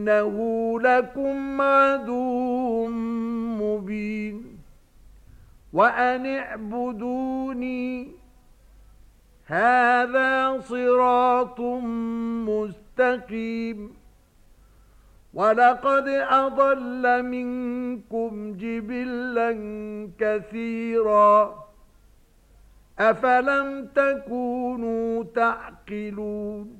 إنه لكم عدو مبين وأن اعبدوني هذا صراط مستقيم وَلَقَدْ أَضَلَّ مِنكُمْ جِبِلًّا كَثِيرًا أَفَلَمْ تَكُونُوا تَعْقِلُونَ